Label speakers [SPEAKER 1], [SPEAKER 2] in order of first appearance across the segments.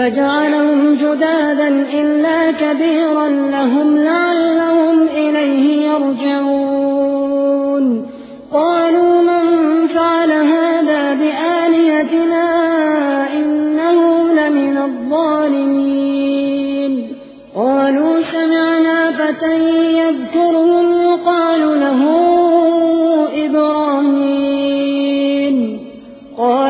[SPEAKER 1] فجعلهم جدادا إلا كبيرا لهم لعلهم إليه يرجعون. قالوا من فعل هذا بآلهتنا إنه لمن الظالمين. قالوا سمعنا فتى يذكرهم يقال له إبراهيم. قالوا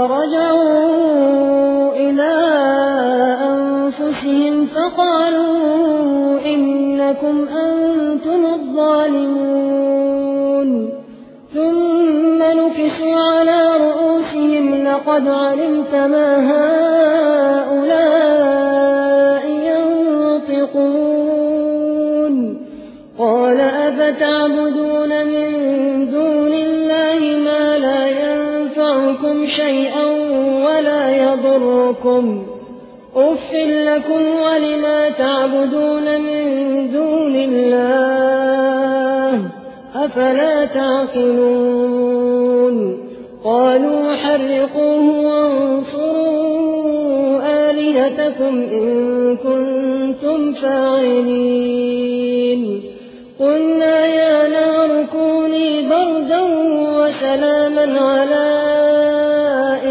[SPEAKER 1] فرجعوا إلى أنفسهم فقالوا إنكم أنتم الظالمون. ثم نكسوا على رؤوسهم لقد علمت ما هؤلاء ينطقون. قال أفتعبدون من شيئا ولا يضركم. أف لكم ولما تعبدون من دون الله أفلا تعقلون. قالوا حرقوه وانصروا آلهتكم إن كنتم فاعلين. قلنا يا نار كوني بردا وسلاما على